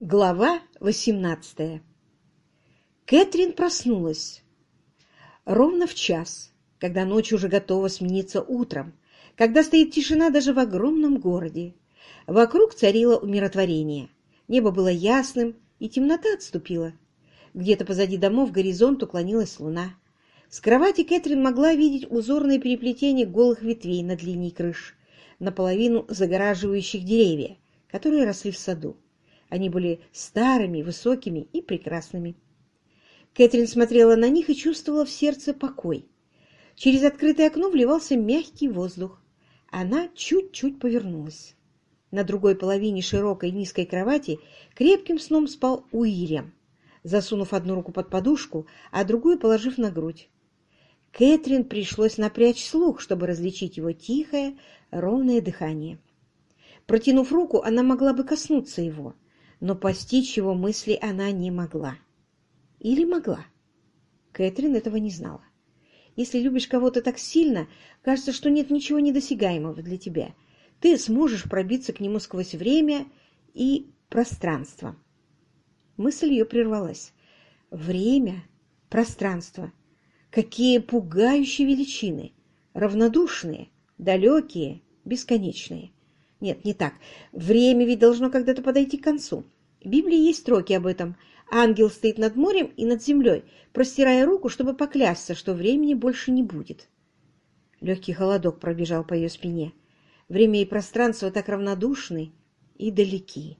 Глава 18 Кэтрин проснулась ровно в час, когда ночь уже готова смениться утром, когда стоит тишина даже в огромном городе. Вокруг царило умиротворение. Небо было ясным, и темнота отступила. Где-то позади домов к горизонту клонилась луна. С кровати Кэтрин могла видеть узорное переплетение голых ветвей над линией крыш, наполовину загораживающих деревья, которые росли в саду. Они были старыми, высокими и прекрасными. Кэтрин смотрела на них и чувствовала в сердце покой. Через открытое окно вливался мягкий воздух. Она чуть-чуть повернулась. На другой половине широкой низкой кровати крепким сном спал Уильям, засунув одну руку под подушку, а другую положив на грудь. Кэтрин пришлось напрячь слух, чтобы различить его тихое, ровное дыхание. Протянув руку, она могла бы коснуться его — но постичь его мысли она не могла. Или могла? Кэтрин этого не знала. Если любишь кого-то так сильно, кажется, что нет ничего недосягаемого для тебя. Ты сможешь пробиться к нему сквозь время и пространство. Мысль ее прервалась. Время, пространство. Какие пугающие величины! Равнодушные, далекие, бесконечные. Нет, не так. Время ведь должно когда-то подойти к концу. В Библии есть строки об этом. Ангел стоит над морем и над землей, простирая руку, чтобы поклясться, что времени больше не будет. Легкий холодок пробежал по ее спине. Время и пространство так равнодушны и далеки.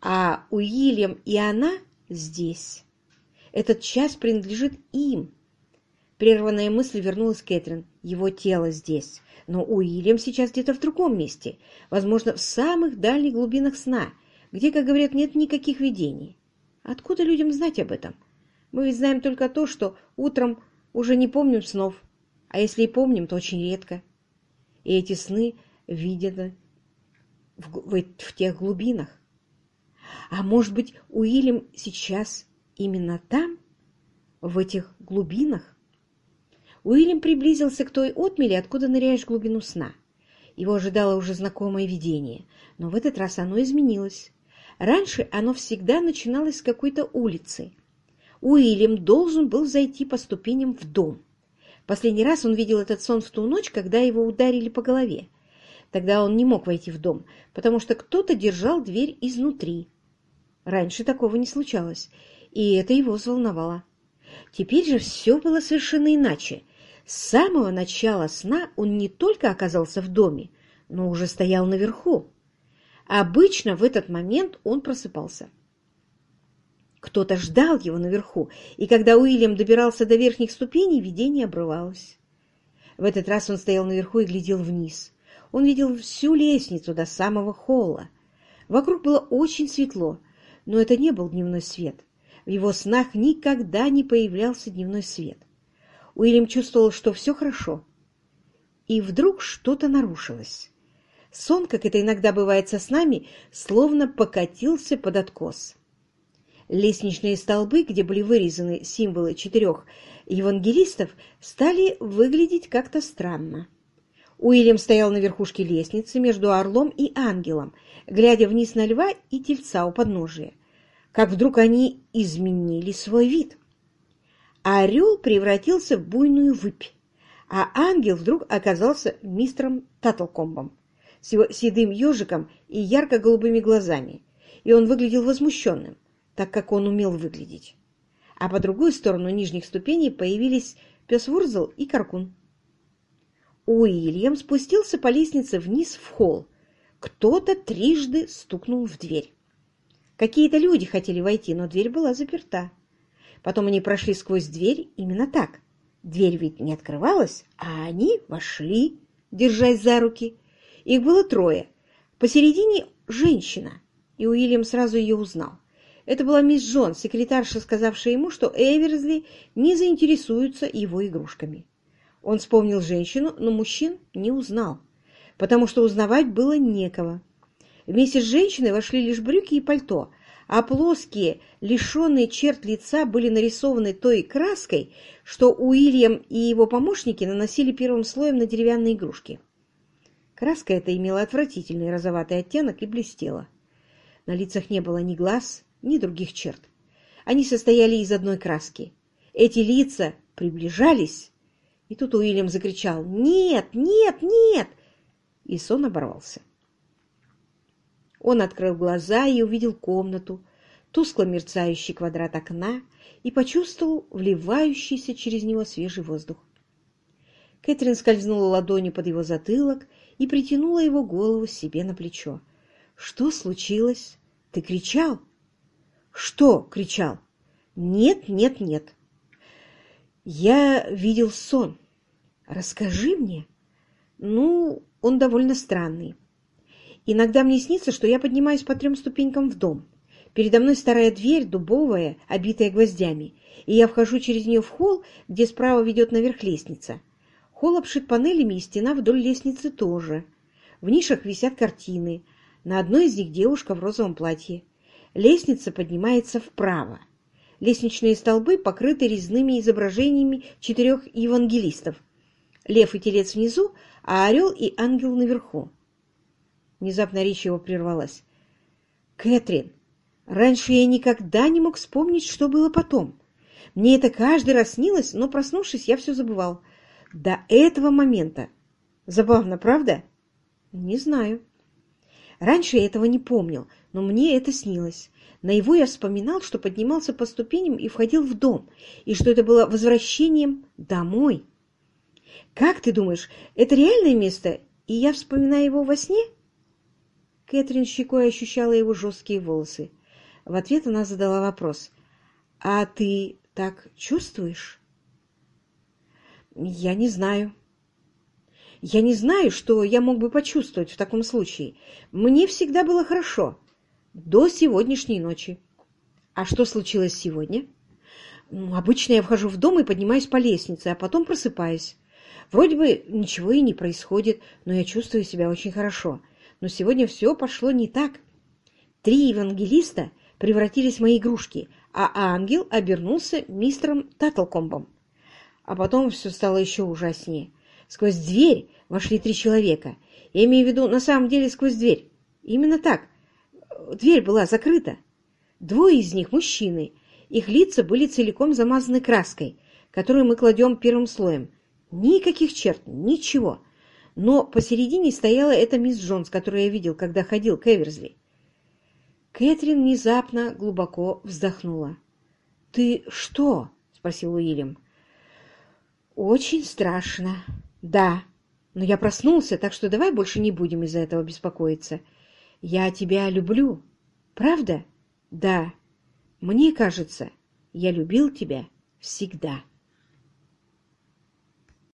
А Уильям и она здесь. Этот час принадлежит им. Прерванная мысль вернулась Кэтрин. Его тело здесь. Но Уильям сейчас где-то в другом месте, возможно, в самых дальних глубинах сна, где, как говорят, нет никаких видений. Откуда людям знать об этом? Мы ведь знаем только то, что утром уже не помним снов, а если и помним, то очень редко. И эти сны видят в, в, в тех глубинах. А может быть, Уильям сейчас именно там, в этих глубинах? Уильям приблизился к той отмели, откуда ныряешь в глубину сна. Его ожидало уже знакомое видение, но в этот раз оно изменилось. Раньше оно всегда начиналось с какой-то улицы. Уильям должен был зайти по ступеням в дом. Последний раз он видел этот сон в ту ночь, когда его ударили по голове. Тогда он не мог войти в дом, потому что кто-то держал дверь изнутри. Раньше такого не случалось, и это его взволновало. Теперь же все было совершенно иначе. С самого начала сна он не только оказался в доме, но уже стоял наверху. Обычно в этот момент он просыпался. Кто-то ждал его наверху, и когда Уильям добирался до верхних ступеней, видение обрывалось. В этот раз он стоял наверху и глядел вниз. Он видел всю лестницу до самого холла. Вокруг было очень светло, но это не был дневной свет. В его снах никогда не появлялся дневной свет. Уильям чувствовал, что все хорошо. И вдруг что-то нарушилось. Сон, как это иногда бывает со снами, словно покатился под откос. Лестничные столбы, где были вырезаны символы четырех евангелистов, стали выглядеть как-то странно. Уильям стоял на верхушке лестницы между орлом и ангелом, глядя вниз на льва и тельца у подножия как вдруг они изменили свой вид. Орел превратился в буйную выпь, а ангел вдруг оказался мистером Таттлкомбом с его седым ежиком и ярко-голубыми глазами, и он выглядел возмущенным, так как он умел выглядеть. А по другую сторону нижних ступеней появились пес Вурзел и Каркун. Уильям спустился по лестнице вниз в холл. Кто-то трижды стукнул в дверь. Какие-то люди хотели войти, но дверь была заперта. Потом они прошли сквозь дверь именно так. Дверь ведь не открывалась, а они вошли, держась за руки. Их было трое. Посередине женщина, и Уильям сразу ее узнал. Это была мисс Джон, секретарша, сказавшая ему, что Эверсли не заинтересуются его игрушками. Он вспомнил женщину, но мужчин не узнал, потому что узнавать было некого. Вместе с женщиной вошли лишь брюки и пальто, а плоские, лишенные черт лица были нарисованы той краской, что Уильям и его помощники наносили первым слоем на деревянные игрушки. Краска эта имела отвратительный розоватый оттенок и блестела. На лицах не было ни глаз, ни других черт. Они состояли из одной краски. Эти лица приближались, и тут Уильям закричал «Нет! Нет! Нет!» И сон оборвался. Он открыл глаза и увидел комнату, тускло мерцающий квадрат окна и почувствовал вливающийся через него свежий воздух. Кэтрин скользнула ладонью под его затылок и притянула его голову себе на плечо. «Что случилось? Ты кричал?» «Что?» — кричал. «Нет, нет, нет». «Я видел сон. Расскажи мне». «Ну, он довольно странный. Иногда мне снится, что я поднимаюсь по трем ступенькам в дом. Передо мной старая дверь, дубовая, обитая гвоздями, и я вхожу через нее в холл, где справа ведет наверх лестница. Холл обшит панелями, и стена вдоль лестницы тоже. В нишах висят картины. На одной из них девушка в розовом платье. Лестница поднимается вправо. Лестничные столбы покрыты резными изображениями четырех евангелистов. Лев и телец внизу, а орел и ангел наверху. Внезапно речь его прервалась. «Кэтрин, раньше я никогда не мог вспомнить, что было потом. Мне это каждый раз снилось, но, проснувшись, я все забывал. До этого момента. Забавно, правда?» «Не знаю». Раньше я этого не помнил, но мне это снилось. На его я вспоминал, что поднимался по ступеням и входил в дом, и что это было возвращением домой. «Как ты думаешь, это реальное место, и я вспоминаю его во сне?» Кэтрин щекой ощущала его жесткие волосы. В ответ она задала вопрос. «А ты так чувствуешь?» «Я не знаю». «Я не знаю, что я мог бы почувствовать в таком случае. Мне всегда было хорошо. До сегодняшней ночи». «А что случилось сегодня?» ну, «Обычно я вхожу в дом и поднимаюсь по лестнице, а потом просыпаюсь. Вроде бы ничего и не происходит, но я чувствую себя очень хорошо но сегодня все пошло не так. Три евангелиста превратились в мои игрушки, а ангел обернулся мистером Таттлкомбом. А потом все стало еще ужаснее. Сквозь дверь вошли три человека. Я имею в виду, на самом деле, сквозь дверь. Именно так. Дверь была закрыта. Двое из них – мужчины. Их лица были целиком замазаны краской, которую мы кладем первым слоем. Никаких черт, ничего но посередине стояла эта мисс Джонс, которую я видел, когда ходил к Эверсли. Кэтрин внезапно глубоко вздохнула. «Ты что?» — спросил Уильям. «Очень страшно. Да, но я проснулся, так что давай больше не будем из-за этого беспокоиться. Я тебя люблю. Правда? Да. Мне кажется, я любил тебя всегда».